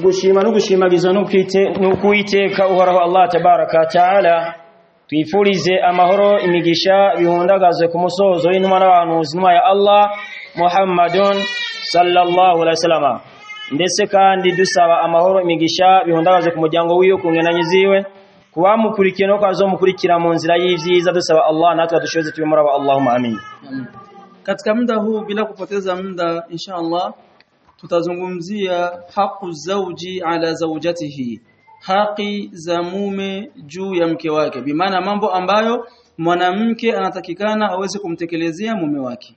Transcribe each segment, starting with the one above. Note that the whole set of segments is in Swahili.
gushima no gushimagiza kuiteka uhoraho Allah tabaraka taala twifurize amahoro imigisha bihundagazwe ku musozo w'intumwa n'abantu intumwa ya Allah Muhammadun sallallahu alaihi wasallam. Ndetse kandi dusaba amahoro imigisha bihundagazwe ku muryango wiwe ku ngenanyi ziwe kuwamukurikiye no kwazomukurikira mu nzira y'ivyiza dusaba Allah natwe dushoze tube muri abo Allahumma amin. Katika muda huu bila kupoteza muda insha Allah tutazungumzia haqu zauji ala zaujatihi haki za mume juu ya mke wake. Bimaana mambo ambayo mwanamke anatakikana aweze kumtekelezea mume wake.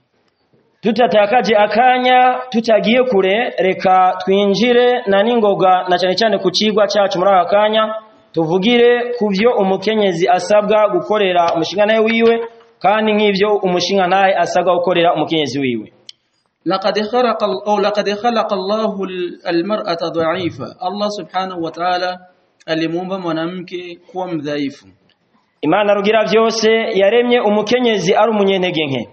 Tutatakaje akanya tutagiye kure reka twinjire na ningoga na cyane cyane ku cigwa cyacu muri aka tuvugire ku byo umukenyezi asabwa gukorera umushinga nawe wiwe kandi nk'ivyo umushinga naye asabwa gukorera umukenyezi wiwe لقد خلق أو لقد خلق الله المرأة ضعيفة الله سبحانه وتعالى alimuumba mwanamke kuwa mdhaifu imana rugira byose yaremye umukenyezi ari umunyentege nke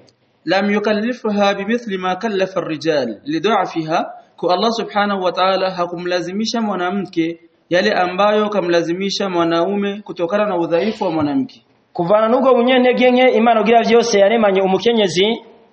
lam yukallifha bimithli ma kallafa ar-rijal lidha'fiha kwa Allah subhanahu wa ta'ala hakumlazimisha mwanamke yale ambayo kamlazimisha mwanaume kutokana na udhaifu wa mwanamke kuvana n'ubwo bunyentege nke imana rugira byose yaremanye umukenyezi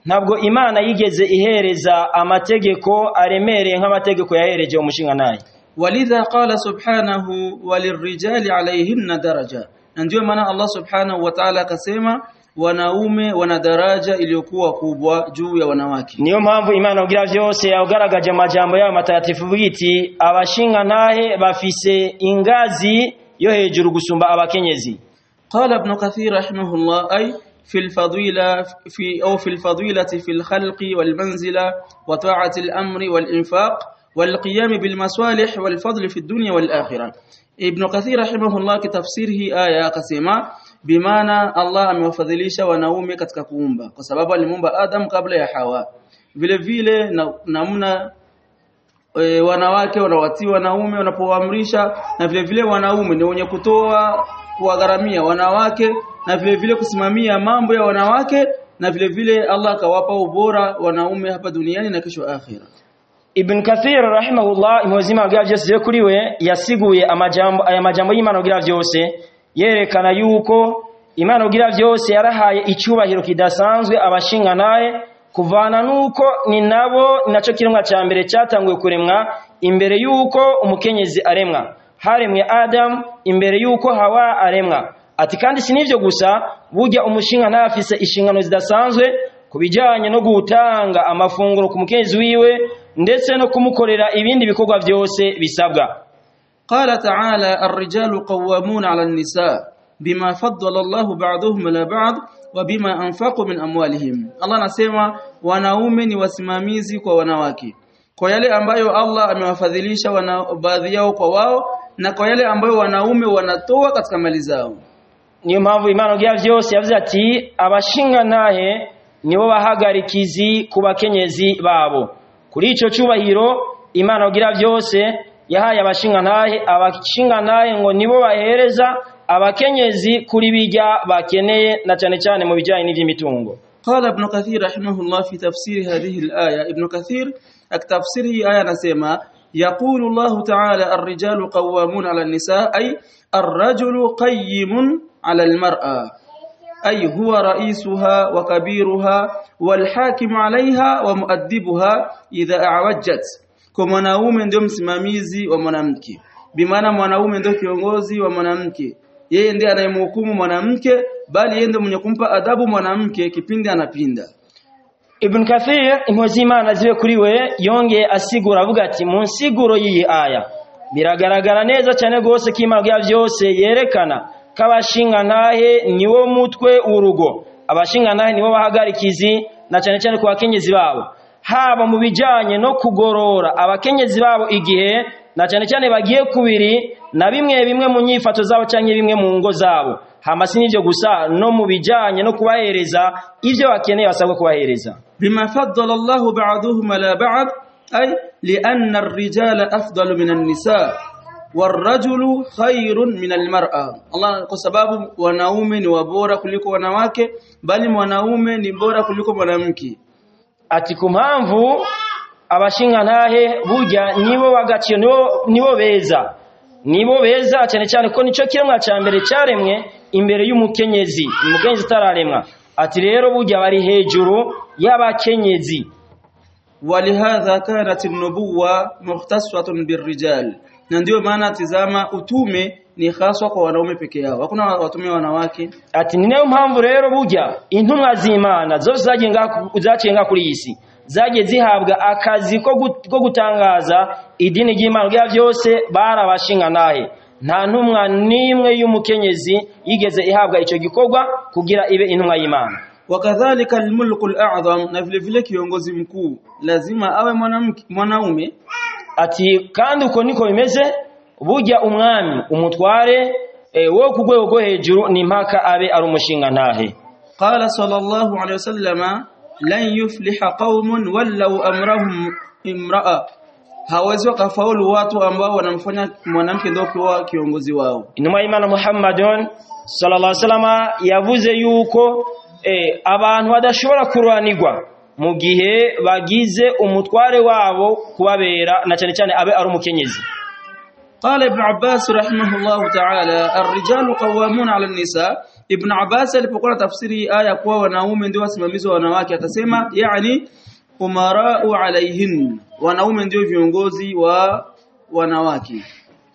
ntabwo imana yigeze ihereza amategeko aremereye nk'amategeko yahereje umushinga naye walidha qala subhanahu walirijali alayhinna daraja. Na ndio maana Allah subhanahu wa ta'ala akasema wanaume wana daraja iliyokuwa kubwa juu ya wanawake. Niyo mpamvu imana ugira vyose yagaragaje amajambo yayo matagatifu bwiti abashinga nahe bafise ingazi yo hejuru gusumba abakenyezi. Qala ibn kathir rahimahullah ay في الفضيلة في أو في الفضيلة في الخلق والمنزلة وطاعة الأمر والإنفاق والقيام بالمصالح والفضل في الدنيا والآخرة. ابن كثير رحمه الله كتفسيره آية قسما بمعنى الله اموفضليش وناومه ketika kuumba kwa sababu آدم قبل يا حواء. hawa vile vile ونواكي ونواتي wanawatiwa naume wanapoamrisha na vile vile wanaume ni wenye kutoa na vile vile kusimamia mambo ya wanawake na vile vile Allah akawapa ubora wanaume hapa duniani na kesho akhira Ibn Kathir rahimahullah imwezima bwa byose kuri we yasiguye amajambo aya majambo y'Imana ugira byose yerekana yuko Imana ugira byose yarahaye icyubahiro kidasanzwe abashinga naye kuvana nuko ni nabo naco kiremwa ca mbere cyatanguye kuremwa imbere yuko umukenyezi aremwa. Haremwe Adam imbere yuko Hawa aremwa. ati kandi sinivyo gusa burya umushinga ntafise inshingano zidasanzwe kubijanye no gutanga amafunguro ku mukenyezi wiwe ndetse no kumukorera ibindi bikorwa byose bisabwa قال تعالى الرجال قوامون على النساء بما فضل الله بعضهم على بعض وبما أنفقوا من أموالهم الله anasema wanaume ni wasimamizi kwa wanawake kwa yale ambayo Allah amewafadhilisha baadhi yao kwa wao na kwa yale ambayo wanaume wanatoa katika mali zao niyo mpamvu imana ugira byose yavuze ati abashinga nahe nibo bahagarikizi ku bakenyezi babo kuri ico cyubahiro imana ugira byose yahaye abashinga nahe abashinga nahe ngo nibo bahereza abakenyezi kuri bijya bakeneye na cyane cyane mu bijyanye n'iby'imitungo قال ابن كثير رحمه الله في تفسير هذه الآية ابن كثير تفسيره آية نسمى يقول الله تعالى الرجال قوامون على النساء أي الرجل قيم على المرأة أي هو رئيسها وكبيرها والحاكم عليها ومؤدبها إذا أعوجت kwa mwanaume ndio msimamizi wa mwanamke bimaana mwanaume ndio kiongozi wa mwanamke yeye ndiye anayemhukumu mwanamke bali yeye ndiye mwenye kumpa adabu mwanamke kipindi anapinda Ibn Kathir imwezimana ziwe kuri we yongeye asigura avuga ati mu nsiguro y'iyi aya biragaragara neza cyane gose kimabwa byose yerekana kabashinga nahe niwo mutwe urugo abashinga nahe nibo bahagarikizi na cyane cyane ku bakenyezi babo. Haba mu bijanye no kugorora abakenyezi babo igihe na cyane cyane bagiye kubiri na bimwe bimwe mu nyifato zabo cyangwa bimwe mu ngo zabo. Hamasi n'ibyo gusa no mu bijanye no kubahereza ibyo bakeneye basabwa kubahereza. Bima faddala Allahu ba'duhum ala ba'd ay li'anna ar-rijala afdalu min an-nisa warajulu khairun min almar'a Allah kwa sababu wanaume ni wabora kuliko wanawake bali mwanaume ni bora kuliko mwanamke. Ati ku mpamvu abashingantahe burya nibo w'agaciro nibo nibo beza nibo beza cyane cyane ko nico kiremwa cya mbere cyaremwe imbere y'umukenyezi umukenyezi utararemwa ati rero burya bari hejuru y'abakenyezi ولهذا كانت النبوة مختصة بالرجال na ndio maana tizama utume ni haswa kwa wanaume peke yao hakuna watume wanawake ati ni nayo mpamvu rero burya intumwa z'imana zose zagiye nga- zaciye nga kuri iyi si zagiye zihabwa akazi ko gutangaza idini ry'imana. Rya byose barabashinga nahe nta ntumwa n'imwe y'umukenyezi yigeze ihabwa icyo gikorwa kugira ibe intumwa y'imana. Wakadhalika almulku alazam na vile vile kiongozi mkuu lazima awe mwanaume. Ati kandi uko niko bimeze bujya umwami umutware e, wo ku rwego rwo hejuru ni mpaka abe ari umushinga ntahe qala sallallahu alaihi wasallama لن يفلح قوم ولوا امرهم امراه hawezi wakafaulu watu ambao wanamfanya mwanamke ndio kuwa kiongozi wao intumwa y'imana muhammadun sallallahu alaihi wasallam yavuze yuko eh, abantu badashobora kuranirwa mu gihe bagize umutware wabo kubabera na cyane cyane abe ari umukenyezi قال ابن عباس رحمه الله تعالى الرجال قوامون على النساء Ibn Abbas alipokuwa tafsiri aya kwa wanaume ndio wasimamizi wa wanawake atasema yani umarau alaihin, wanaume ndio viongozi wa wanawake.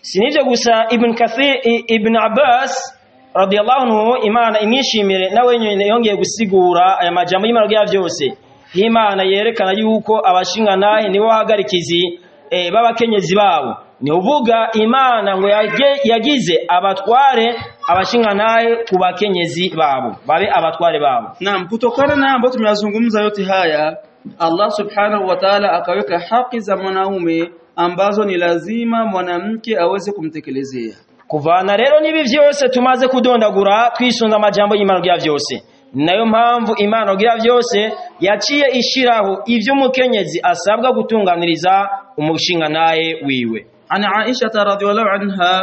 Sinije gusa Ibn Kathir, Ibn Abbas radiyallahu anhu imana imwishimire na wenye yongeye gusigura aya majambo y'imana byose imana yerekana yuko abashingana nibo wahagarikizi e, eh, b'abakenyezi babo ni uvuga imana ngo yagize abatware abashinganahe ku bakenyezi babo. Babe abatware babo. Naam, kutokana na ambayo tumeyazungumza yote haya, Allah Subhanahu wa Ta'ala akaweka haki za mwanaume ambazo ni lazima mwanamke aweze kumtekelezea. kuvana rero n'ibi byose tumaze kudondagura twisunga amajambo y'imana rya byose na yo mpamvu imana rya byose yaciye ishiraho ibyo umukenyezi asabwa gutunganiriza umushinga naye wiwe. عن عائشة رضي الله عنها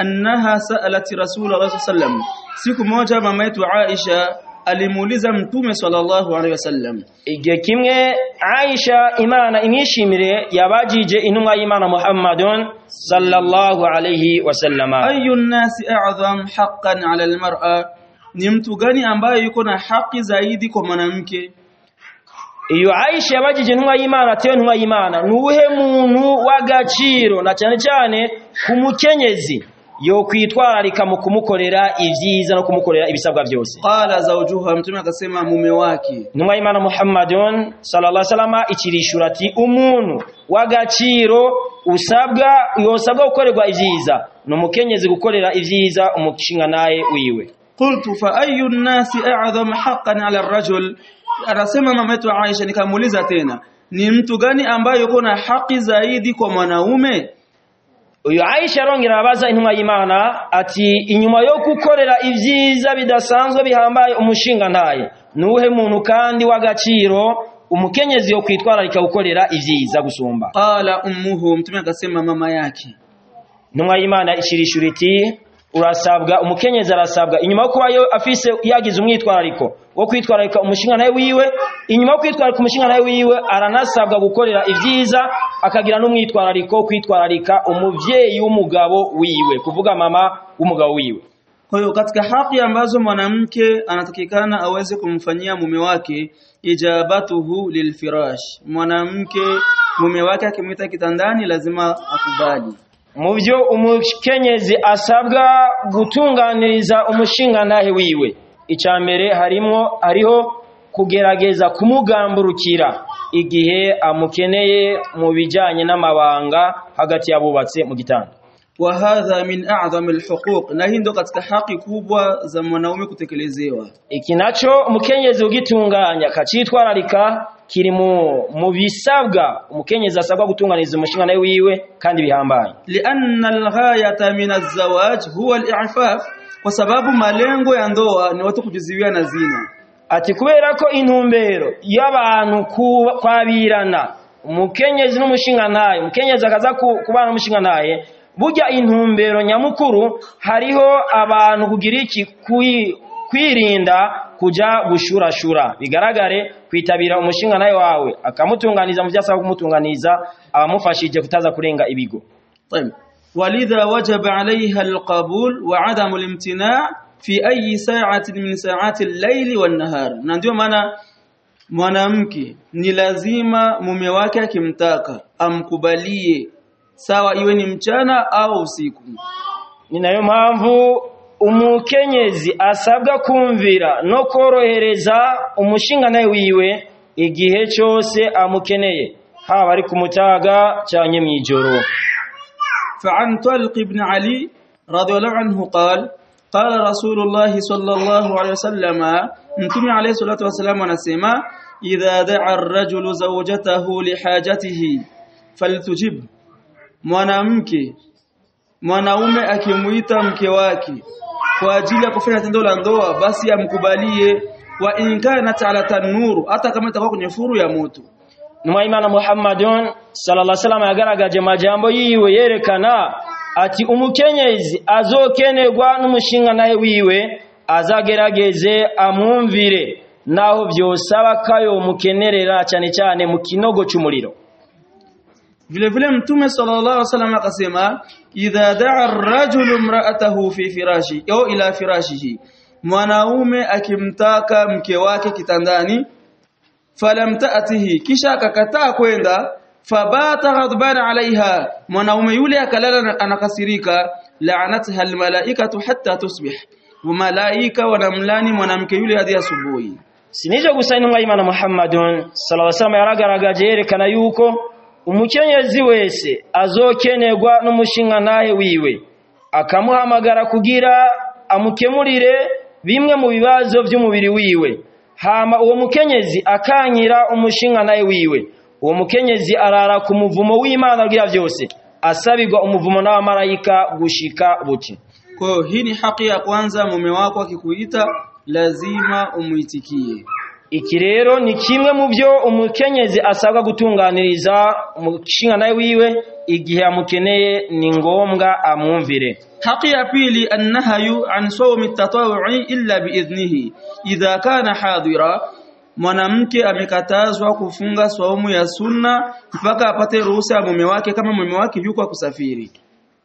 أنها سألت رسول الله صلى الله عليه وسلم siku moja mama yetu Aisha alimuuliza mtume sallallahu alaihi wasallam igihe kimwe aisha imana imwishimire yabajije intumwa y'imana muhammadun sallallahu alayhi wasallama ayu nnasi a'zam haqqan 'ala almar'a ni mtu gani ambaye yuko na haki zaidi kwa mwanamke iyo aisha yabajije intumwa y'imana atewe intumwa y'imana nuwuhe muntu w'agaciro na cyane cyane ku mukenyezi yo kwitwararika mu kumukorera ibyiza no kumukorera ibisabwa byose? Qala zawjuha mtume akasema mume wake. Intumwa y'imana muhammadun sallallahu alaihi wasallam ikirishura ati umuntu w'agaciro usabwa yosabwa gukorerwa ibyiza ni umukenyezi gukorera ibyiza umushinga naye wiwe. Qultu fa ayu nnasi a'zam haqqan 'ala ar-rajul anasema mama yetu Aisha nikamuuliza tena ni mtu gani ambaye yuko na haki zaidi kwa mwanaume? Uyu aisha arongera abaza intumwa y'imana ati inyuma yo gukorera ibyiza bidasanzwe bihambaye umushinga ntaye nuhe muntu kandi w'agaciro umukenyezi yo kwitwararika gukorera ibyiza gusumba? Qala ummuhu mtume akasema mama yake. Intumwa y'imana ishirishura iti urasabwa umukenyezi arasabwa inyuma yo kuba yo afise yagize umwitwarariko wo kwitwararika umushinga nawe wiwe inyuma yo kwitwararika umushinga nawe wiwe aranasabwa gukorera ivyiza akagira n'umwitwarariko kwitwararika umuvyeyi w'umugabo wiwe. Kuvuga mama w'umugabo wiwe. Kwa hiyo katika haki ambazo mwanamke anatakikana aweze kumfanyia mume wake ijabatuhu lilfirash. Mwanamke mume wake akimwita kitandani lazima akubali. Mu byo umukenyezi asabwa gutunganiriza umushinga nahe wiwe icya mbere harimo hariho kugerageza kumugamburukira. Igihe amukeneye mu bijyanye n'amabanga hagati y'abubatse mu gitanda wa hadha min a'zam alhuquq. Na hii ndo katika haki kubwa za mwanaume kutekelezewa. Iki na cyo umukenyezi ugitunganya akacitwararika kiri mu bisabwa. Umukenyezi asabwa gutunganiriza umushinga nawe wiwe kandi bihambaye lianna alghayata min alzawaj huwa al'ifaf. kwa sababu malengo ya ndoa ni watu kujiziwia na zina. Ati kubera ko intumbero y'abantu kwabirana umukenyezi n'umushingantaye umukenyezi akaza kubana n'umushingantaye burya intumbero nyamukuru hariho abantu kugira iki? Kwirinda kujya gushurashura. Bigaragare kwitabira umushinga nawe wawe akamutunganiza mu byo asaba kumutunganiza abamufashije kutaza kurenga ibigo. ولذا وجب عليها القبول وعدم الامتناع في أي ساعة من ساعات الليل والنهار na ndio maana mwanamke ni lazima mume wake akimtaka amkubalie sawa iwe ni mchana au usiku ni nayo mpamvu umukenyezi asabwa kumvira no korohereza umushinga nawe wiwe igihe cyose amukeneye haba ari ku mutaga cyangwa mu ijoro فعن طلق بن علي رضي الله عنه قال قال رسول الله صلى الله عليه وسلم متوم عليه الصلاة والسلام ونسيما إذا دعا الرجل زوجته لحاجته فلتجب mwanamke mwanaume akimuita mke wake kwa ajili ya kufanya tendo la ndoa basi amkubalie wa in kanat ala tanuru hata kama itakuwa kwenye furu ya moto Numa Imana Muhammadun sallallahu wasallam yagaragaje majambo yiwe yerekana ati umukenyezi azokenerwa n'umushinga nawe wiwe azagerageze amwumvire naho byosaba kayo mukenerera cyane cyane mu kinogo cy'umuriro. Vile vile mtume sallallahu alaihi wasallam akasema idha da'a ar-rajulu imra'atahu fi firashi au ila firashihi. Mwanaume akimtaka mke wake kitandani falam taatihi. Kisha akakataa kwenda fabata ghadban alaiha. Mwanaume yule akalala anakasirika la'anatha almalaikatu hatta tusbih. Malaika wanamlani mwanamke yule hadi asubuhi. Sinije gusa imana Muhammadun sallallahu alaihi wasallam yaragaragaje yerekana yuko umukenyezi wese azokenerwa n'umushinga nahe wiwe. Akamuhamagara kugira amukemurire bimwe mu bibazo by'umubiri wiwe hama uwo mukenyezi akanyira umushinga nawe wiwe. Uwo mukenyezi arara ku muvumo w'Imana kugira byose. Asabirwa umuvumo n'abamarayika gushika buti. Kwa hii ni haki ya kwanza mume wako akikuita lazima umuitikie iki rero ni kimwe mu byo umukenyezi asabwa gutunganiriza umushinga nawe wiwe igihe amukeneye ni ngombwa amwumvire. Haki ya pili annahayu an sawmi at-tatawwu'i illa biidhnihi idha kana hadira mwanamke amekatazwa kufunga saumu ya sunna mpaka apate ruhusa ya mume wake kama mume wake yuko kusafiri.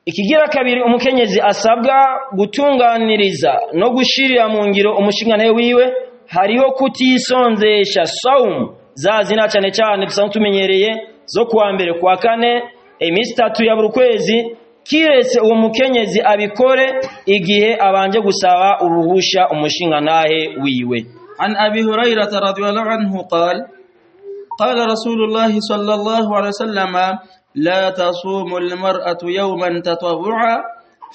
Ikigira kabiri umukenyezi asabwa gutunganiriza no gushirira mu ngiro umushinga nawe wiwe hariho kutisonzesha saumu za zina cyane cyane dusanzwe tumenyereye zo kuwa mbere kuwa kane iminsi itatu ya buri kwezi kiretse uwo mukenyezi abikore igihe abanje gusaba uruhusha umushinga nahe wiwe عن أبي هريرة رضي الله عنه قال قال رسول الله صلى الله عليه وسلم لا تصوم المرأة يوما تطوعا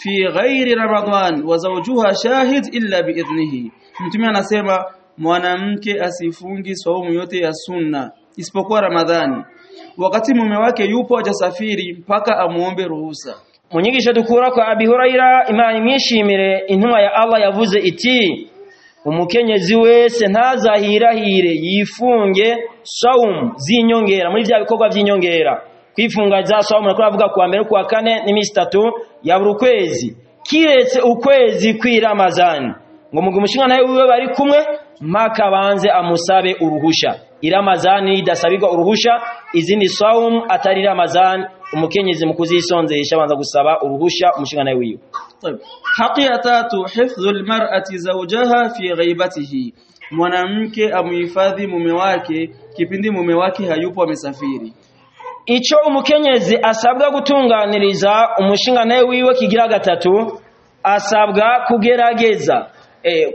في غير رمضان وزوجها شاهد إلا بإذنه mtume anasema mwanamke asifungi saumu yote ya sunna isipokuwa ramadhani. Wakati mume wake yupo hajasafiri mpaka amuombe ruhusa. Munyigisho dukura kwa abi hurayra imana imwishimire intumwa ya allah yavuze iti umukenyezi wese ntazahirahire yifunge saumu z'inyongera. Muri bya bikorwa by'inyongera kwifunga za saumu nako avuga kuwa mbere kuwa kane n'iminsi itatu ya buri kwezi. Kiretse ukwezi kw'iramazani ngo mugumushinga nawe wiwe bari kumwe mpaka abanze amusabe uruhushya iramazani ridasabirwa uruhushya izindi sawumu atari iramazani umukenyezi mu kuzisonzesha abanza gusaba uruhushya umushingane wiwe. Haki tatu hifdhu almar'ati zawjaha fi ghaibatihi. Mwanamke amuhifadhi mume wake kipindi mume wake hayupo amesafiri. Icyo umukenyezi asabwa gutunganiriza umushingane wiwe kigira gatatu asabwa kugerageza eh,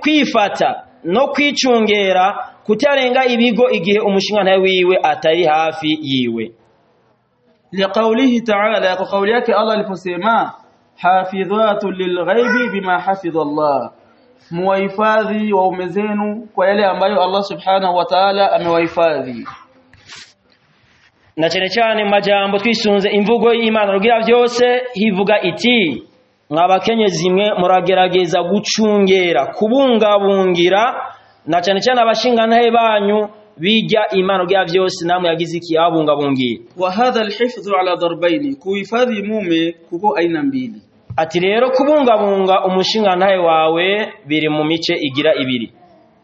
kwifata no kwicungera kutarenga ibigo igihe umushinga nta wiwe atari hafi yiwe. Liqaulihi ta'ala kwa kauli yake Allah aliposema hafidhatu lilghaibi bima hafidha Allah. Muwahifadhi waume zenu kwa yale ambayo Allah subhanahu wa ta'ala amewahifadhi. Na cyane cyane majambo twisunze imvugo y'Imana rugira byose hivuga iti mwa zimwe muragerageza gucungera kubungabungira na cyane cyane abashingantahe banyu bijya imano gya byose namwe yagize iki? Abungabungira wa hadha alhifdhu ala darbaini kuhifadhi mume kuko aina mbili. Ati rero kubungabunga umushingantahe wawe biri mu mice igira ibiri.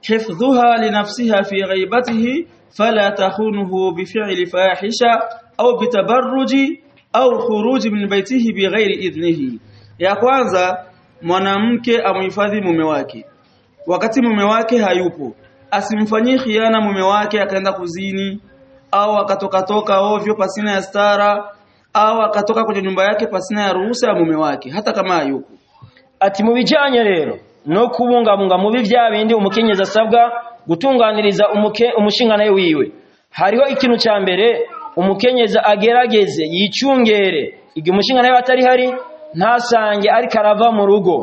Hifdhuha linafsiha fi ghaibatihi fala takhunuhu bifi'li fahisha au bitabarruji au khuruji min baytihi bighairi idnihi ya kwanza mwanamke amhifadhi mume wake. Wakati mume wake hayupo asimfanyie khiana mume wake akaenda kuzini au akatoka toka ovyo pasina ya stara au akatoka kwenye nyumba yake pasina ya ruhusa ya mume wake hata kama hayupo. Ati mu bijanye rero no kubungabunga mubi bya bindi umukenyezi asabwa gutunganiriza umushinga nayo wiwe. Hariho ikintu ca mbere umukenyezi agerageze yicungere. Igihe umushinga nayo atari hari ntasange ariko arava mu rugo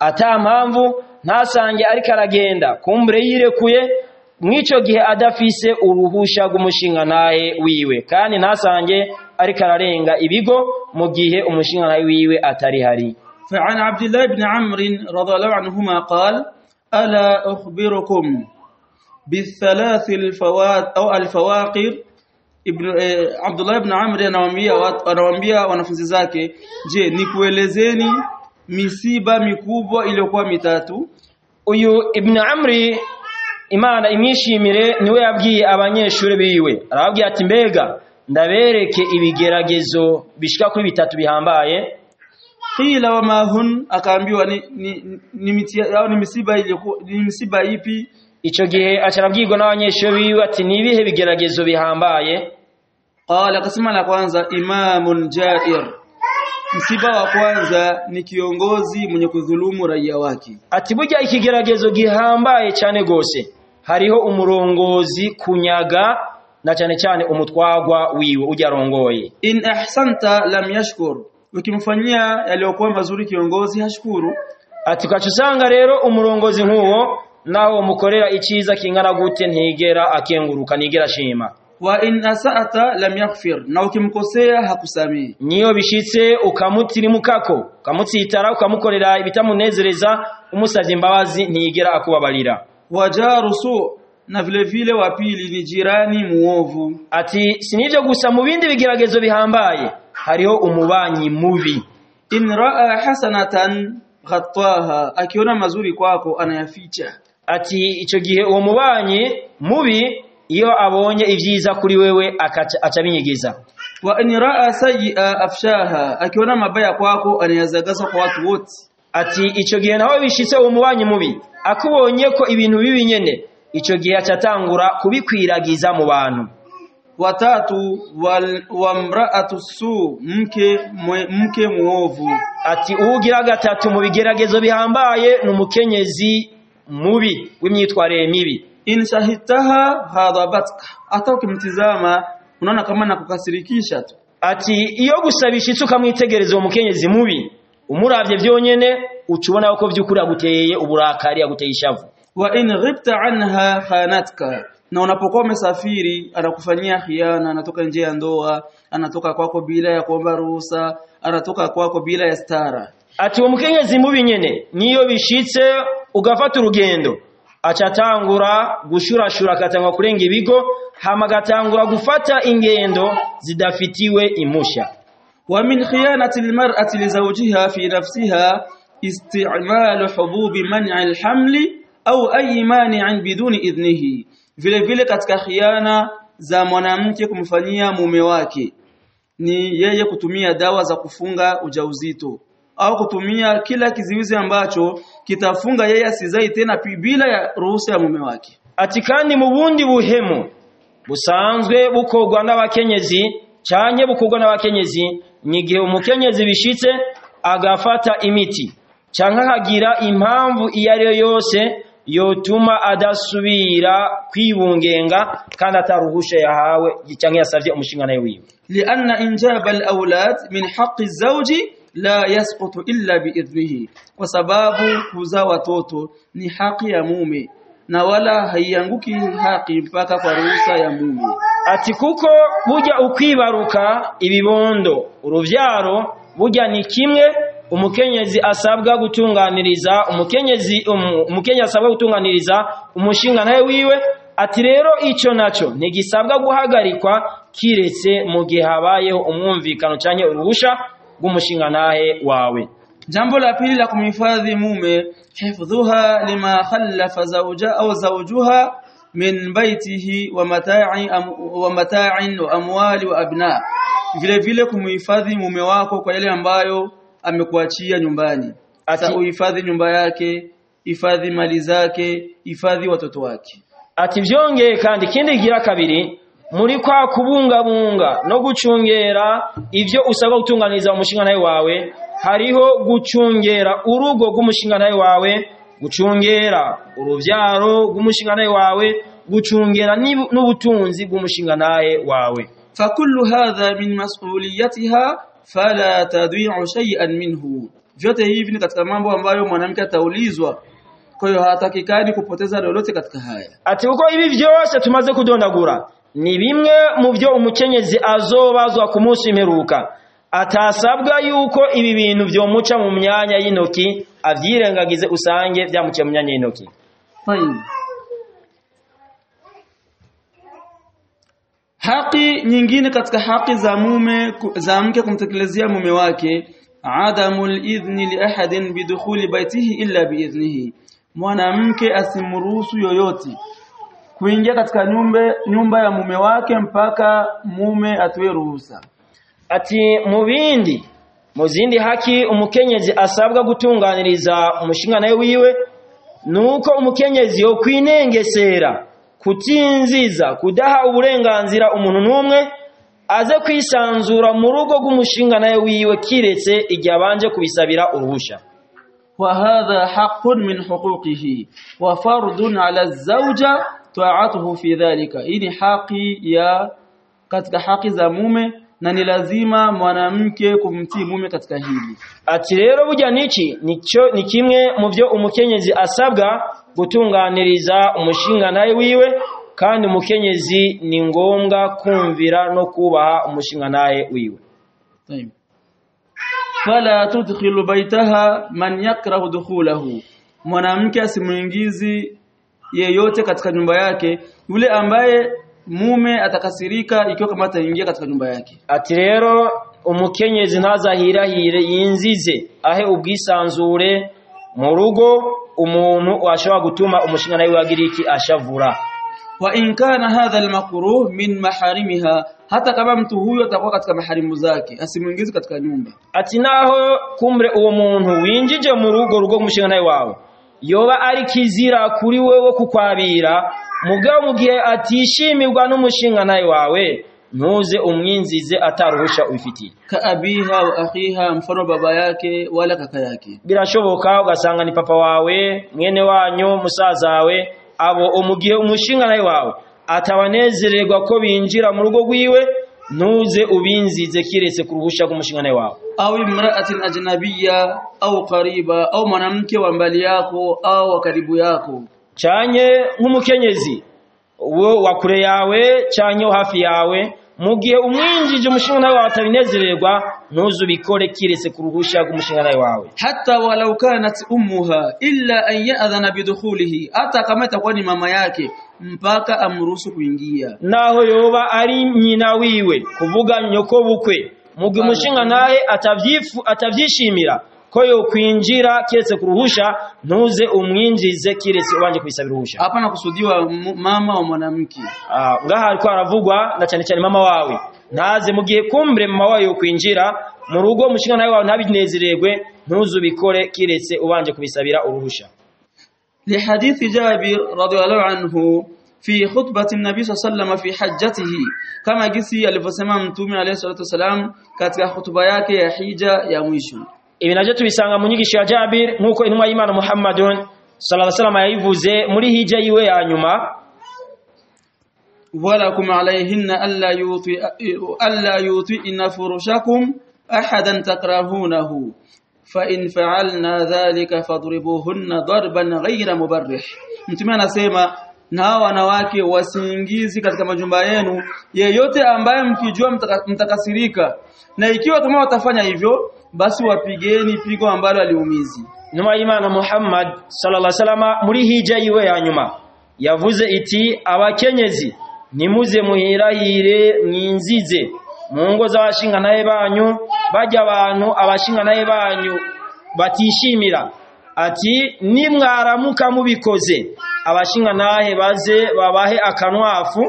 ata mpamvu ntasange ariko aragenda kumbure yirekuye mw'ico gihe adafise uruhusha rw'umushinga nawe wiwe kandi ntasange ariko ararenga ibigo mu gihe umushinga nawe wiwe atari hari فعن عبد الله بن عمرو رضي الله عنهما قال ألا أخبركم بالثلاث الفوات أو الفواقر Ibn, eh, Abdullah ibn Amr anawaambia anawaambia wanafunzi zake, je, nikuelezeni misiba mikubwa iliyokuwa mitatu? Uyu Ibn Amri Imana imwishimire niwe yabwiye abanyeshuri biwe, arababwiye ati mbega ndabereke ibigeragezo bishika kuri bitatu bihambaye. Qila wa mahun, akaambiwa ni, ni, ni, ni, ni misiba iliyokuwa ni misiba ipi? Ico gihe acarabwirwa n'abanyeshuri biwe ati ni ibihe bigeragezo bihambaye? Qala qasma la kwanza imamun jair. Msiba wa kwanza ni kiongozi mwenye kudhulumu raia wake. Ati burya ikigeragezo gihambaye cyane gose hariho umurongozi kunyaga na cyane cyane umutwagwa wiwe ujya arongoye. In ahsanta lam yashkur. Ukimfanyia yaliyokuwa mazuri kiongozi hashukuru ati kwacu usanga rero umurongozi nk'uwo naho mukorera icyiza kingana gute ntigera akenguruka ntigera ashima. Wa in asata lam yaghfir na ukimkosea hakusamii niyo bishitse ukamutirimukako ukamutsitara ukamukorera ibitamunezereza umusavye imbabazi ntigera akubabarira wajaru su na vile vile wa pili ni jirani muovu. Ati sinivyo gusa mu bindi bigeragezo bihambaye hariho umubanyi mubi. In raa hasanatan ghattaha akiona mazuri kwako anayaficha ati ico gihe uwo mubanyi mubi iyo abonye ivyiza kuri wewe akaca aca abinyigiza. Wa in raa sayyi'a afshaha akiona mabaya kwako anayazagaza kwa watu wote. Ati ico gihe naho bishitse uwo mubanyi mubi akubonye ko ibintu bibi nyene ico gihe acatangura kubikwiragiza mu bantu. Watatu wal, wa mraatu su mke mke muovu ati uwugira gatatu mu bigeragezo bihambaye ni umukenyezi mubi w'imyitwarire mibi. Insahitaha hadabatka. Ghadabatka hata ukimtizama unaona kama nakukasirikisha tu. Ati iyo gusabisha itsi ukamwitegereza uwo mukenyezi mubi umuravye vyonyene ucubona ubona ko vy'ukuri aguteye uburakari aguteye ishavu. Wa in ghibta anha khanatka. Na unapokuwa umesafiri anakufanyia khiana anatoka nje ya ndoa anatoka kwako bila ya kuomba ruhusa anatoka kwako bila ya stara. Ati uwo mukenyezi mubi nyene niyo bishitse ugafata urugendo. Acatangura gushurashura katanga kurenga ibigo hama agatangura gufata ingendo zidafitiwe imusha wa min khiyanati almar'ati li zawjiha fi nafsiha isti'malu hububi man'i alhamli au ayi mani'in biduni idhnihi. Vile vile katika khiana za mwanamke kumfanyia mume wake ni yeye kutumia dawa za kufunga ujauzito au kutumia kila kiziwizi ambacho kitafunga yeye asizai tena bila ya ruhusa ya mume wake. Ati kandi mu bundi buhemu busanzwe bukorwa n'abakenyezi cyane bukorwa n'abakenyezi ni igihe umukenyezi bishitse agafata imiti. Cyangwa akagira impamvu iyo yose yotuma adasubira kwibungenga kandi ataruhusha yahawe cyangwa umushinga nawe wiwe. Lianna injaba alawlad min haqqi zawji la yasqutu illa biidhnihi, kwa sababu kuzaa watoto ni haki ya mume na wala haianguki haki mpaka kwa ruhusa ya mume. Ati kuko burya ukwibaruka ibibondo uruvyaro burya ni kimwe umukenyezi asabwa gutunganiriza umukenyezi umukenyezi asabwa gutunganiriza umushinga nawe wiwe ati rero icyo na cyo ntigisabwa guhagarikwa kiretse mu gihe habayeho umwumvikano cyane uruhusha rw'umushinga naye wawe jambo la pili la kumhifadhi mume hifdhuha lima khallafa zawja au zawjuha min baitihi wa mata'i wa mata'in wa amwali wa abna. Vile vile kumhifadhi mume wako kwa yale ambayo amekuachia nyumbani. Ati uhifadhi nyumba yake hifadhi mali zake hifadhi watoto wake. Ati byongeye kandi kindi gira kabiri muri kwa kubungabunga no gucungera ibyo usabwa gutunganiriza umushinga wawe hariho gucungera urugo rw'umushinga wawe gucungera urubyaro rw'umushinga wawe gucungera n'ubutunzi bw'umushinga wawe. Fakuru hadha min masuliyatiha fala tadwi'u shay'an minhu. Vyote hivi ni katika mambo ambayo mwanamke ataulizwa. Kwa hiyo hatakikani kupoteza lolote katika haya. Ati uko hivi vyose tumaze kudondagura. ni bimwe mu byo umukenyezi azobazwa ku munsi imperuka atasabwa yuko ibi bintu byomuca mu myanya y'intoki avyirengagize usange byamuciye mu myanya y'intoki. Haki nyingine katika haki za mume za mke kumtekelezea mume wake adamu li ahadin bidukhuli baitihi illa biidhnihi mwanamke asimruhusu yoyote. kuingia katika nyumba nyumba ya mume wake mpaka mume atoe ruhusa ati mu bindi mu zindi haki umukenyezi asabwa gutunganiriza umushinga nawe wiwe nuko umukenyezi yo kwinengesera kutinziza kudaha uburenganzira umuntu n'umwe aze kwisanzura mu rugo rw'umushinga nawe wiwe kiretse igihe abanje kubisabira uruhusha وهذا حق من حقوقه وفرض على ta'atuhu fi dhalika. Hii ni haki ya katika haki za mume na ni lazima mwanamke kumtii mume katika hili. Ati rero burya niki ni kimwe mu byo umukenyezi asabwa gutunganiriza umushinga naye wiwe kandi umukenyezi ni ngombwa kumvira no kubaha umushinga naye wiwe. Fala tudkhilu baitaha man yakrahu dukhulahu. Mwanamke asimuingizi yeyote katika nyumba yake yule ambaye mume atakasirika ikiwa kama ataingia katika nyumba yake. Ati rero umukenyezi ntazahirahire yinzize ahe ubwisanzure mu rugo umuntu ashobora gutuma umushinga nawe wagira iki ashavura. Wa in kana hadha almakruh min maharimiha hata kama mtu huyo atakuwa katika maharimu zake asimuingize katika nyumba. Ati naho kumbe uwo muntu winjije mu rugo rugo umushinga wawe yoba ari kizira kuri wewe kukwabira mugabo mu gihe atishimirwa n'umushinga nawe wawe ntuze umwinzize ataruhusha ubifitiye. Ka abiha wa akhiha mfano baba yake wala kaka yake. Birashoboka ugasanga ni papa wawe mwene wanyu musaza wawe abo umugihe umushinga nawe wawe atabanezererwa ko binjira mu rugo rwiwe ntuze ubinzize kiretse ku ruhusha rw'umushingane wawe. Au imra'atin ajnabiyya au qariba au mwanamke wa mbali yako au wa karibu yako. Chanye nk'umukenyezi wo wakure yawe chanye hafi yawe mu gihe umwinjije umushinga nawe wawe atabinezererwa ntuze ubikore kiretse ku ruhusha rw'umushinga nawe wawe. Hata walau kanat ummuha illa an ya'dhana bidukhulihi hata kama itakuwa ni mama yake mpaka amruhusu kuingia. Naho yoba ari nyina wiwe kuvuga nyoko bukwe. Mu gihe umushinga nawe atavyifu atavyishimira ko yo kwinjira kiretse ku ruhusha ntuze umwinjize kiretse ubanje kubisabira uruhusha hapa nakusudiwa mu- mama wa mwanamke Ah, ngaha ariko haravugwa na cyane cyane mama wawe ntaze mu gihe kumbre mama wawe yo kwinjira mu rugo umushinga nawe wawe ntabinezererwe ntuze ubikore kiretse ubanje kubisabira uruhusha لحديث جابر رضي الله عنه في خطبة النبي صلى الله عليه وسلم في حجته كما جسي alivyosema mtume عليه الصلاة والسلام katika hutuba yake ya hija ya mwisho ibi navyo tubisanga mu nyigisho ya Jabir nkuko intumwa y'Imana Muhammadun sallallahu alaihi wasallam yayivuze muri hija yiwe ya nyuma ولكم عليهن ألا يوطئ ألا يوطئن فرشكم أحدا تكرهونه فإن فعلنا ذلك فاضربوهن ضربا غير مبرح mtume anasema na hao wanawake wasiingizi katika majumba yenu yeyote ambaye mkijua mtaka, mtakasirika na ikiwa kama watafanya hivyo basi wapigeni pigo ambalo aliumizi. Intumwa y'Imana Muhammad sallallahu alaihi wasallam muri hija yiwe ya nyuma yavuze iti abakenyezi nimuze muhirahire mwinzize. Mu ngo z'abashinga naye banyu bajya abantu abashinga naye banyu batishimira. Ati nimwaramuka mubikoze. Abashinga nahe baze babahe akanwafu.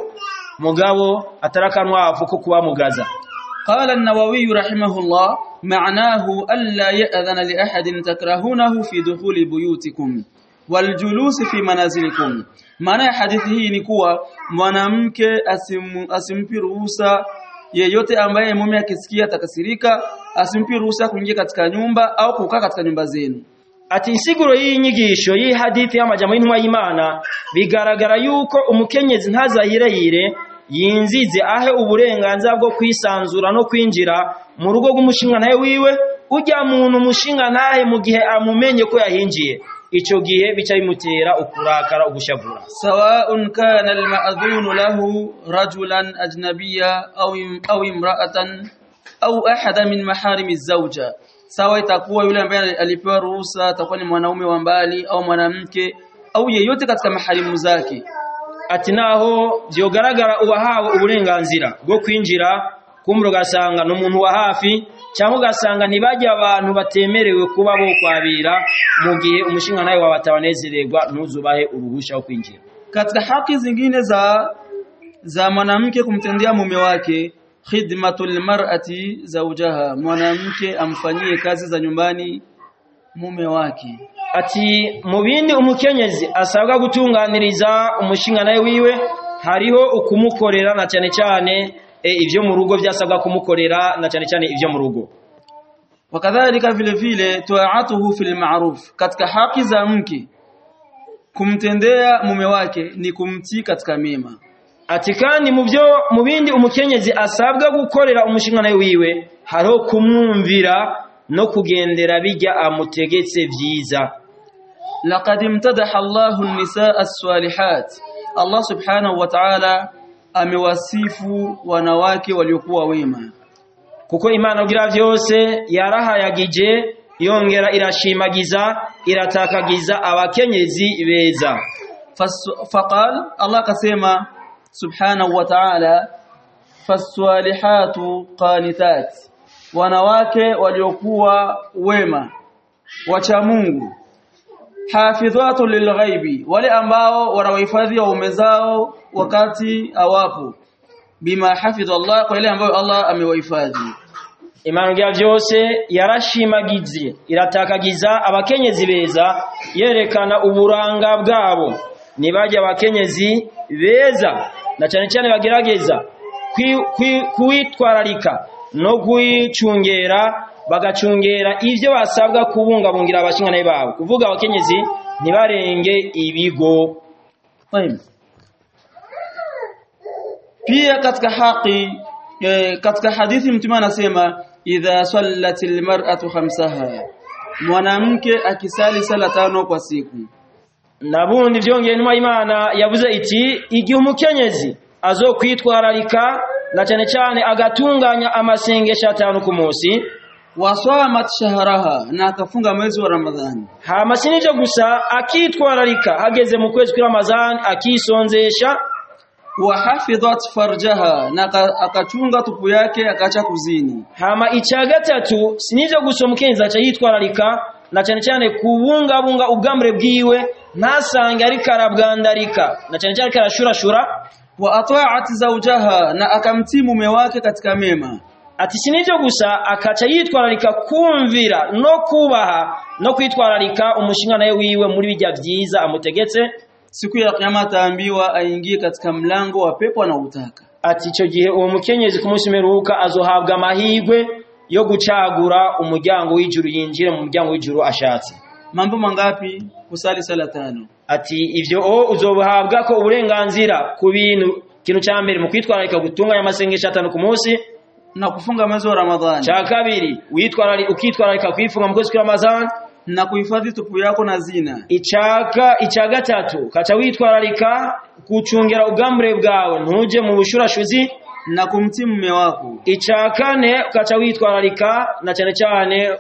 Mugabo atari akanwafu ko kubamugaza قال النووي رحمه الله معناه ألا يأذن لأحد تكرهونه في دخول بيوتكم والجلوس في منازلكم maana ya hadithi hii ni kuwa mwanamke asim, asimpi ruhusa yeyote ambaye mume akisikia atakasirika asimpi ruhusa kuingia katika nyumba au kukaa katika nyumba zenu ati insiguro y'inyigisho y'iyi hadithi y'amajambo y'intumwa y'Imana bigaragara yuko umukenyezi ntazahirehire yinzize ahe uburenganzira bwo kwisanzura no kwinjira mu rugo rw'umushinganaye wiwe? Ujya muntu umushingantahe mu gihe amumenye ko yahinjiye? Icyo gihe bica bimutera ukurakara ugushavura sawa'un kana al-ma'dhun lahu rajulan ajnabiyya aw imra'atan au ahada min maharim az-zawja sawa itakuwa yule ambaye alipewa ruhusa atakuwa ni mwanaume wa mbali au mwanamke au yeyote katika maharimu zake. Ati naho vyogaragara uwahawe uburenganzira bwo kwinjira kumbe ugasanga n'umuntu wa hafi cyangwa ugasanga ntibajya abantu batemerewe kuba bo kwabira mu gihe umushinga nawe wabatabanezererwa ntuzubahe uruhusha wo kwinjira. Katika haki zingine za za mwanamke kumtendea mume wake khidmatul mar'ati zawjaha mwanamke amfanyie kazi za nyumbani mume wake. Ati mu bindi umukenyezi asabwa gutunganiriza umushinga nawe wiwe hariho ukumukorera na cyane cyane e, ibyo mu rugo byasabwa kumukorera na cyane cyane ibyo mu rugo. Wakadhalika vile vile taatuhu fil ma'ruf katika haki za mke kumtendea mume wake ni kumtii katika mema. Ati kandi mu byo mu bindi umukenyezi asabwa gukorera umushinga nawe wiwe hariho kumwumvira no kugendera bijya amutegetse byiza laqad imtadaha Allahu an-nisaa as-salihat Allah subhanahu wa ta'ala amewasifu wanawake waliokuwa wema. Kuko imana ugira vyose yarahayagije yongera irashimagiza iratakagiza abakenyezi beza. Faqal Allah kasema subhanahu wa ta'ala fas-salihatu qanitat wanawake waliokuwa wema wacha Mungu. Hafidhatu lilghaibi wale ambao wanawahifadhi waume zao wakati awapo bima hafidha Allah kwa ile ambayo Allah amewahifadhi. Imana ugira vyose yarashimagize iratakagiza abakenyezi beza yerekana uburanga bwabo. Nibaje abakenyezi beza na cyane cyane bagerageza kuwitwararika no kwicungera bagacungera ivyo basabwa kubungabungira abashinganaye babo. Kuvuga abakenyezi ntibarenge ibigo. Pia katika haki e, katika hadithi mtume anasema idha sallatil mar'atu khamsaha. Mwanamke akisali sala tano kwa siku. Nabundi vyongeye nwa imana yavuze iti igihe umukenyezi azokwitwararika na cyane cyane agatunganya amasengesho atanu ku munsi. Wasamat shahraha na akafunga mwezi wa Ramadhani. Hama sinivyo gusa akitwararika hageze mu kwezi kwa Ramadhani akisonzesha. Wa hafidhat farjaha na akachunga tupu yake akaacha kuzini. Hama icya gatatu sinivyo gusa umukenyezi aca yitwararika na cyane cyane kubungabunga ubwamure bwiwe ntasange ariko arabwandarika na cyane cyane arashurashura wa ata'at zawjaha na akamtii mume wake katika mema. Ati gusa akaca yitwararika kumvira no kubaha no kwitwararika umushinga nawe wiwe muri bijya vyiza amutegetse. Siku ya kiyama ataambiwa aingie katika mlango wa pepo anautaka ati gihe uwo mukenyezi ku munsi meruka azohabwa amahigwe yo gucagura umuryango w'ijuru yinjire mu muryango w'ijuru ashatse. Mambo mangapi? Kusali sala tano. Ati ivyo o uzobuhabwa ko uburenganzira ku bintu kintu ca mbere mu kwitwararika gutunganya amasengesho atanu ku munsi? Na kufunga mwezi wa Ramadhani. Cha kabiri uitwararika ukitwararika kwifunga mu kwezi kwa Ramadhani. Na kuhifadhi tupu yako na zina. Ichaka icha gatatu kacha witwararika kuchungera ubwambure bwawe ntuje mu bushurashuzi. Na kumtii mume wako. Icha kane kacha witwararika na cyane cyane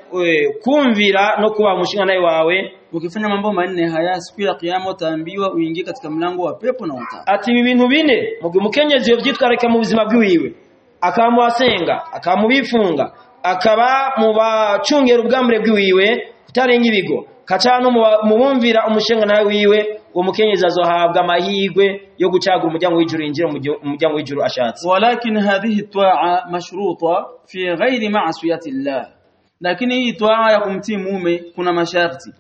kumvira no kuba umushinga nawe wawe. Ukifanya mambo manne haya siku ya kiyama utaambiwa uingie katika mlango wa pepo na uta ati ibi bintu bine mugihe umukenyezi yovyitwararika mu buzima bwiwe akamuwasenga akamubifunga akaba mu bacungera ubwambure bwiwe kutarenga ibigo. Kaca no mu bumvira umushinga nawe wiwe uwo mukenyezi azohabwa amahirwe yo gucagura umuryango w'ijuru yinjira mu muryango w'ijuru ashatse. Walakin hadhihi twaa mashruta fi ghairi ma'siyati llah lakini hii twaa ya kumtii mume kuna masharti.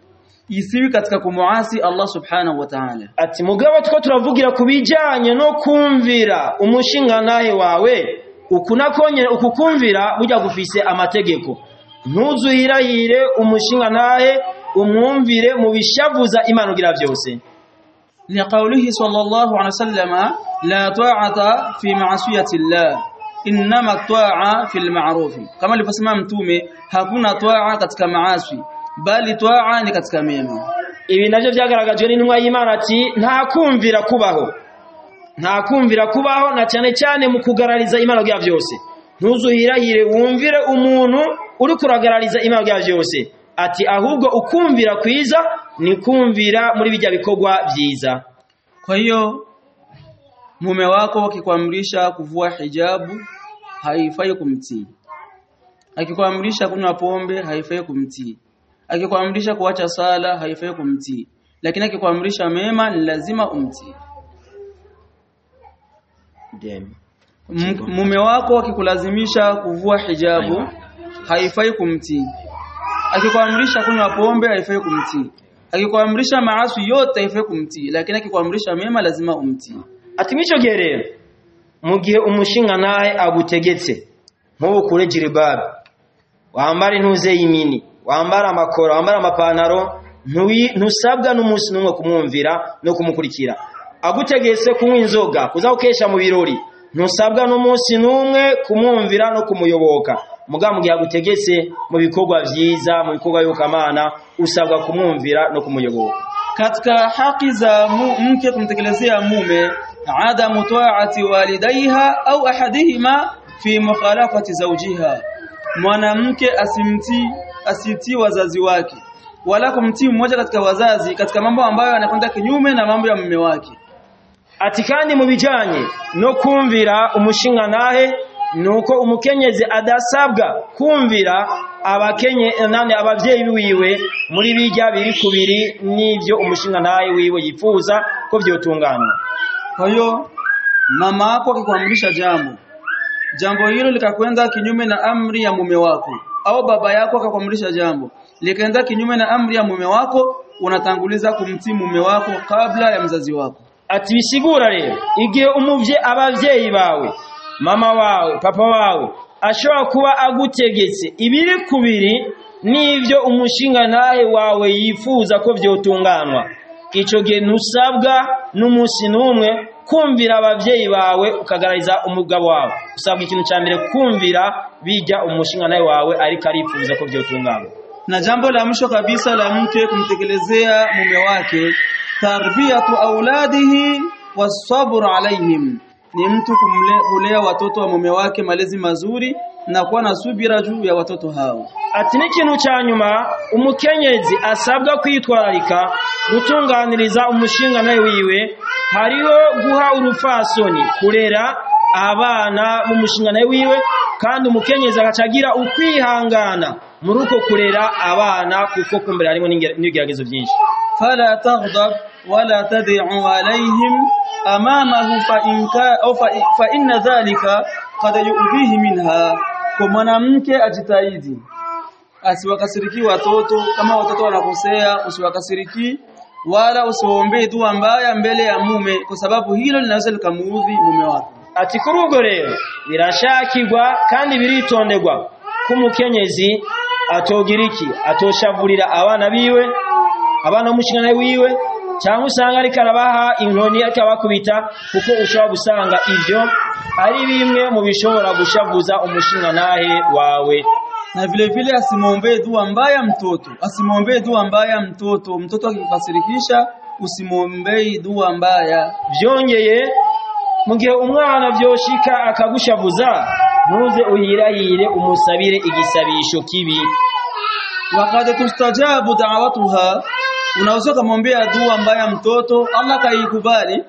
Isiwi katika kumuasi Allah subhanahu wa ta'ala. Ati mugabo two turavugira kubijanye no kumvira umushinga nahe wawe ukunakonye ukukumvira burya gufise amategeko. Ntuzuhirahire umushinga nahe umwumvire mubishavuza imana ugira byose. لقوله صلى الله عليه وسلم لا طاعة في معصية الله إنما الطاعة في المعروف كما alivyosema mtume hakuna toaa katika maasi bali toaa ni katika mema ibi navyo vyagaragajwe n'intumwa y'Imana ati nta kumvira kubaho nta kumvira kubaho na cyane cyane mu kugarariza imana bya byose ntuzuhirahire wumvire umuntu uri kuragarariza imana bya byose ati ahubwo ukumvira kwiza ni kumvira muri bijya bikorwa byiza. Kwa hiyo mume wako akikwamrisha kuvua hijabu haifai kumtii. Akikwamrisha kunywa pombe haifai kumtii. Akikwamrisha kuacha sala haifai kumtii. Lakini akikwamrisha mema ni lazima umtii. Mume wako akikulazimisha kuvua hijabu haifai kumtii akikwamrisha kunywa pombe haifai kumtii. Akikwamrisha maasi yote haifai kumtii lakini akikwamrisha mema lazima umtii. Ati mico gerero umushinga naye agutegetse nk'ubu kure jilbab wambara intuze y'imini wambara amakora wambara amapantaro ntusabwa n'umunsi n'umwe kumwumvira no kumukurikira. Agutegetse kunywa inzoga kuza gukesha mu birori. Ntusabwa n'umunsi n'umwe kumwumvira no kumuyoboka. Muga mugihe agutegetse mu bikorwa vyiza mu bikorwa yokamana usabwa kumwumvira no kumuyoboka. Katika haki za mke kumtekelezea mume adamu taati walidaiha au ahadihima fi mukhalafati zawjiha. Mwanamke asimtii asitii wazazi wake wala kumti mmoja katika wazazi katika mambo ambayo anakwenda kinyume na mambo ya mume wake. Ati kandi mu bijanye no kumvira umushinga nahe nuko umukenyezi adasabwa kumvira abakenye nane abavyeyi wiwe muri bijya biri kubiri nivyo umushinga naye wiwe yifuza ko byotungana kwa hiyo mama yako akikwamrisha jambo. Jambo hilo likakwenda kinyume na amri ya mume wako. Au baba yako akakwamrisha jambo. Likaenda kinyume na amri ya mume wako unatanguliza kumtii mume wako kabla ya mzazi wako. Ati bisigura rero igihe umuvye abavyeyi bawe mama wawe papa wawe ashobora kuba agutegetse. Ibiri kubiri n'ivyo umushinga nawe wawe yifuza ko vyotunganwa ico gihe ntusabwa n'umunsi n'umwe kumvira abavyeyi bawe ukagarariza umugabo wawe. Usabwa ikintu ca mbere kumvira bijya umushinga nawe wawe ariko arifuza ko vyotunganwa na jambo la mwisho kabisa la mke kumtekelezea mume wake tarbiyatu auladihi wasabr alaihim. Ni mtu kulea watoto wa mume wake malezi mazuri na kuwa na subira juu ya watoto hao. Ati n'ikintu cya nyuma umukenyezi asabwa kwitwararika gutunganiriza umushinga nawe wiwe hariho guha urufasoni kurera abana b'umushinga nawe wiwe kandi umukenyezi agacagira ukwihangana muri uko kurera abana kuko kumbere harimo n'ibigeragezo byinshi. Fala taghdab wala tad'u alaihim amamahu fa inka au fa inna dhalika qad yu'dhihi minha kwa mwanamke ajitahidi. Asiwakasiriki watoto kama watoto wanakosea usiwakasiriki wala usiwaombee dua mbaya mbele ya mume kwa sababu hilo linaweza likamuudhi mume wako ati kuri ubwo rero birashakirwa kandi biritondegwa k'umukenyezi atogiriki atoshavurira abana biwe abana b'umushinga wiwe cyangwa usanga ariko arabaha inkoni ariko abakubita kuko ushobora gusanga ibyo ari bimwe mu bishobora gushavuza umushinga nahe wawe. Na vile vile asimwombee dua mbaya mtoto. Asimwombee dua mbaya mtoto. Mtoto akikasirikisha usimwombei dua mbaya. Vyongeye mu gihe umwana byoshika akagushavuza ntuze uhirahire umusabire igisabisho kibi. Wakad tustajabu da'watuha unaweza kumwombea dua mbaya mtoto Allah kaikubali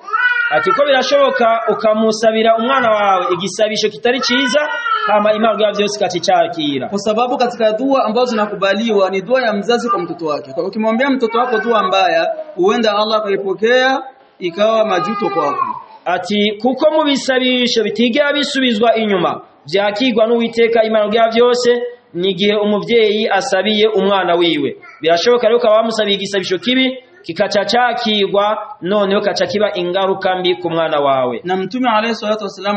ati ko birashoboka ukamusabira umwana wawe igisabisho kitari ciza kama imana kugira vyose ikacicakira kwa sababu katika dua ambazo zinakubaliwa ni dua ya mzazi kwa mtoto wake. Kwa ukimwambia mtoto wako dua mbaya, huenda Allah akaipokea ikawa majuto kwako. ati kuko mubisabisho bisabisho bitigera bisubizwa inyuma vyakigwa n'uwiteka imana kugira vyose ni igihe umubyeyi asabiye umwana wiwe. Birashoboka rero ukaba wamusabiye igisabisho kibi kikaca cakigwa noneho kacha kiba ingaruka mbi ku mwana wawe. Na Mtume alayhi salatu wasallam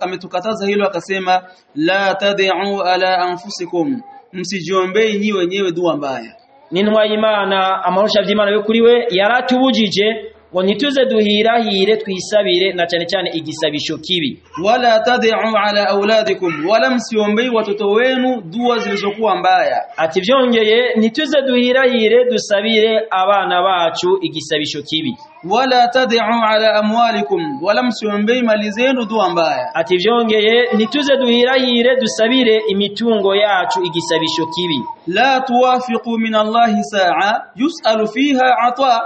ametukataza- hilo akasema, la tad'u ala anfusikum, msijiombei nyi wenyewe dua mbaya. n'intumwa imana amarusha vy'imana yo kuriwe yaratubujije ngo ntituze duhirahire twisabire na cane cane igisabisho kibi wala tad'u ala auladikum, wala msiombei watoto wenu dua zilizokuwa mbaya. ati vyongeye ntituze duhirahire dusabire abana bacu igisabisho kibi wala tad'u ala amwalikum, wala msiombei mali zenu dua mbaya. ati vyongeye ntituze duhirahire dusabire imitungo yacu igisabisho kibi لا توافقوا من الله ساعة يسأل فيها عطاء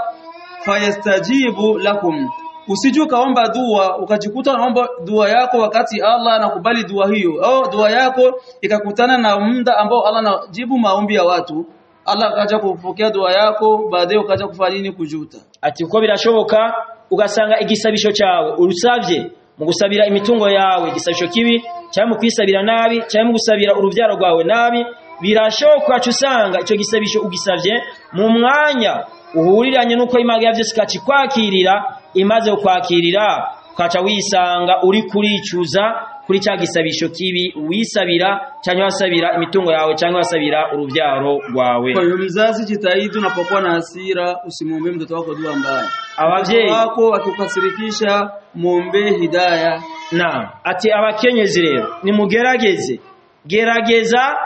fayastajibu lakum. Usije ukaomba dua ukajikuta naomba dua yako wakati Allah anakubali dua hiyo. Au dua yako ikakutana na muda ambao Allah anajibu maombi ya watu. Allah akaja kupokea dua yako baadaye ukaja kufanya nini? Kujuta. Ati uko birashoboka ugasanga igisabisho chawe. Urusavye mu gusabira imitungo yawe. Igisabisho kibi cyangwa kwisabira nabi cyangwa gusabira urubyaro rwawe nabi. Birashoboka cyusanga icyo gisabisho ugisavye mu mwanya uhuriranye nuko imana yavyo sikaci kwakirira imaze kukwakirira ukaca wisanga uri kuricuza kuri cya gisabisho kibi wisabira cyangwa wasabira imitungo yawe cyangwa wasabira uruvyaro rwawe. Kwa hiyo mzazi jitahidi unapokuwa na hasira usimwombee mtoto wako dua mbaya. Abavyeyi wako akikukasirikisha muombee hidayah na ati abakenyezi rero nimugerageze. Gerageza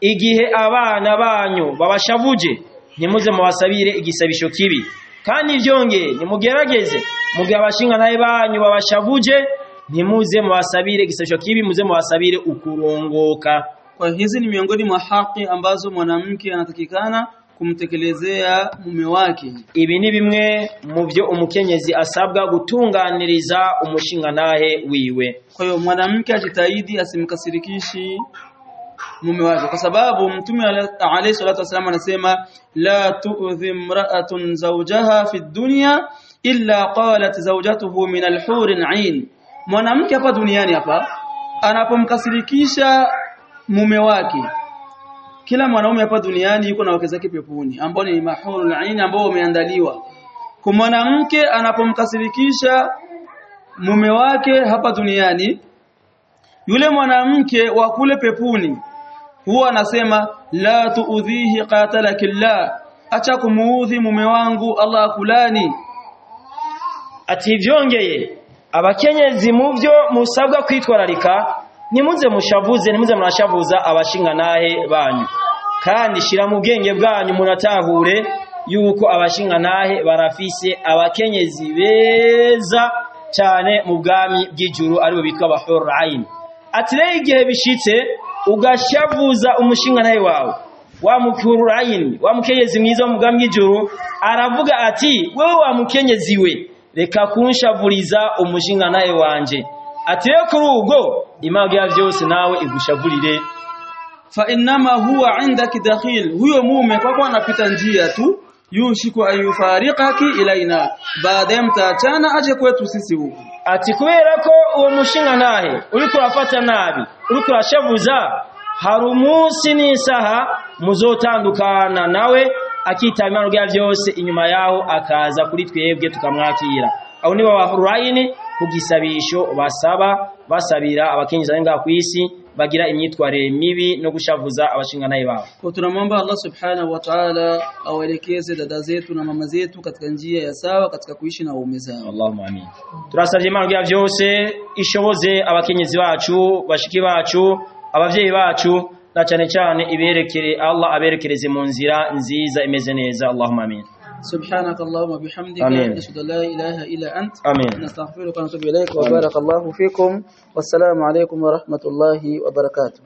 igihe abana banyu babashavuje. Ntimuze mubasabire igisabisho kibi. Kandi vyongeye nimugerageze. Mugihe abashinga naye banyu babashavuje ntimuze mubasabire igisabisho kibi muze mubasabire ukurongoka. Kwa hizi ni miongoni mwa haki ambazo mwanamke anatakikana kumtekelezea mume wake. ibi ni bimwe mu byo umukenyezi asabwa gutunganiriza umushingantahe wiwe. Kwa hiyo mwanamke ajitahidi asimkasirikishi mume wake, kwa sababu Mtume alayhi salatu wasallam anasema la tu'dhi imra'atun zawjaha fi dunya illa qalat zawjatuhu min al-hur ain. Mwanamke hapa duniani hapa anapomkasirikisha mume wake kila mwanaume hapa duniani yuko na wake zake peponi ambao ni mahurul ain ambao wameandaliwa kwa mwanamke anapomkasirikisha mume wake hapa duniani yule mwanamke wa kule peponi huwa anasema la tuudhihi qatalakillah acha kumuudhi mume wangu Allah akulani ati abakenyezi mu byo musabwa kwitwararika nimuze mushavuze nimuze murashavuza abashingantahe banyu. Kandi shira mu bwenge bwanyu muratahure yuko abashingantahe barafise abakenyezi beza cyane mu bwami bw'ijuru ari bo bitwa abahurayin ati igihe bishitse ugashavuza umushinga nawe wawe. Wa mukururayin wa mukenyezi mwiza mugambye juru aravuga ati wewe wa mukenyezi we reka kunshavuriza umushingantahe wanje. Ati rero kuri ubwo imaga ya byose nawe igushavurire. Fa innama huwa indaki dakhil huyo mume kwa kwa anapita njia tu yushiku ayufariqaki ilaina baadaye mtaachana aje kwetu sisi huku ati kubera ko uwo mushingantahe uriko urafata nabi? Uriko urashavuza hari umunsi n'isaha muzotandukana nawe akitaba imana bya byose inyuma yaho akaza kuri twebwe tukamwakira. Aho nibo bahurayini ku gisabisho basaba basabira abakenyezi bari ngaha ku isi bagira imyitwarire mibi no gushavuza abashinganaye babo. Kwa tunamwomba Allah subhanahu wa ta'ala awaelekeze dada zetu na mama zetu katika njia ya sawa katika kuishi na waume zao. Allahumma amin. Turasabye imana bya byose ishoboze abakenyezi bacu bashiki bacu abavyeyi bacu na cyane cyane iberekere Allah aberekereze mu nzira nziza imeze neza. Allahumma amin سبحانك اللهم وبحمدك. نشهد أن لا إله إلا أنت amin نستغفرك ونتوب إليك وبارك الله فيكم والسلام عليكم ورحمة الله وبركاته.